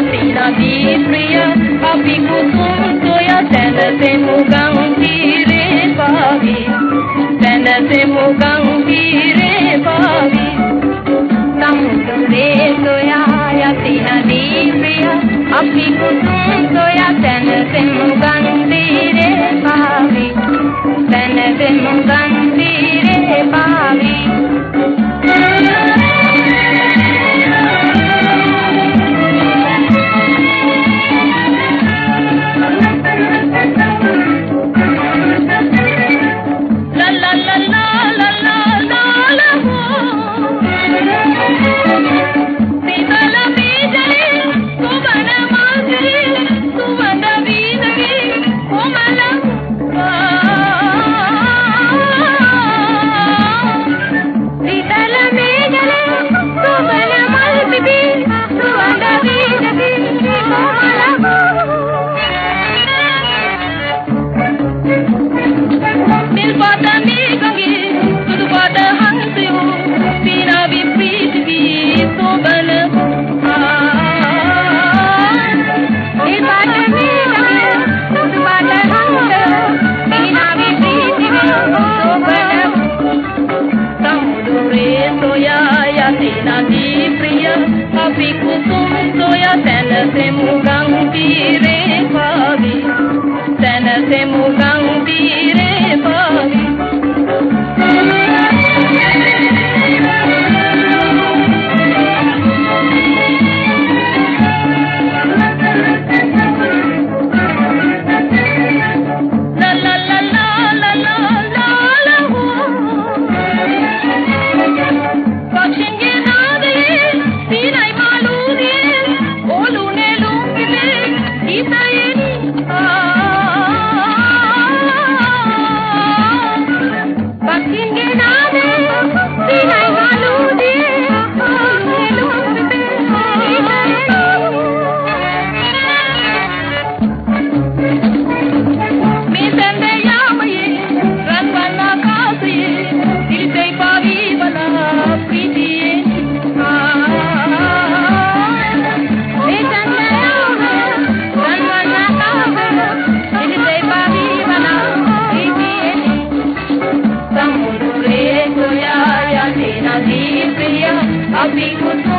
Pina di pria, api kutum soya tempo temugan. मंदिर पावे සිකුසුම් සොය තැනසෙමු ගං පීරේ පාවි. තැනසෙමු ගං me contigo.